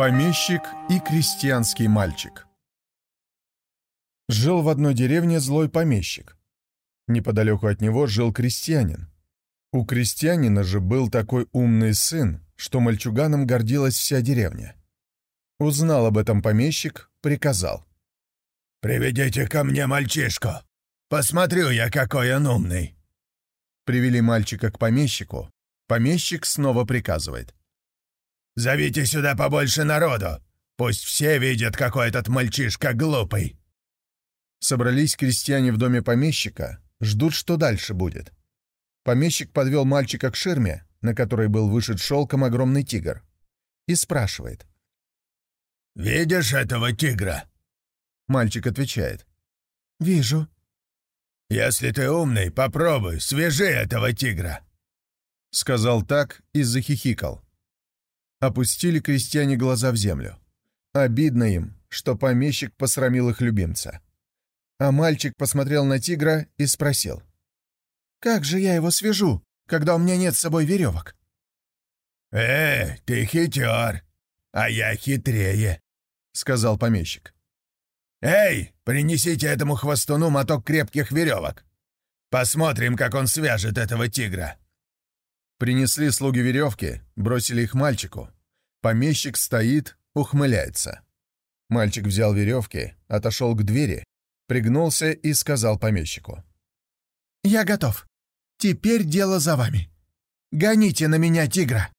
Помещик и крестьянский мальчик Жил в одной деревне злой помещик. Неподалеку от него жил крестьянин. У крестьянина же был такой умный сын, что мальчуганом гордилась вся деревня. Узнал об этом помещик, приказал. «Приведите ко мне мальчишку. Посмотрю я, какой он умный». Привели мальчика к помещику. Помещик снова приказывает. Зовите сюда побольше народу. Пусть все видят, какой этот мальчишка глупый». Собрались крестьяне в доме помещика, ждут, что дальше будет. Помещик подвел мальчика к ширме, на которой был вышит шелком огромный тигр, и спрашивает. «Видишь этого тигра?» Мальчик отвечает. «Вижу». «Если ты умный, попробуй, свяжи этого тигра». Сказал так и захихикал. Опустили крестьяне глаза в землю. Обидно им, что помещик посрамил их любимца. А мальчик посмотрел на тигра и спросил. «Как же я его свяжу, когда у меня нет с собой веревок?» «Э, ты хитер, а я хитрее», — сказал помещик. «Эй, принесите этому хвостуну моток крепких веревок. Посмотрим, как он свяжет этого тигра». Принесли слуги веревки, бросили их мальчику. Помещик стоит, ухмыляется. Мальчик взял веревки, отошел к двери, пригнулся и сказал помещику. «Я готов. Теперь дело за вами. Гоните на меня тигра!»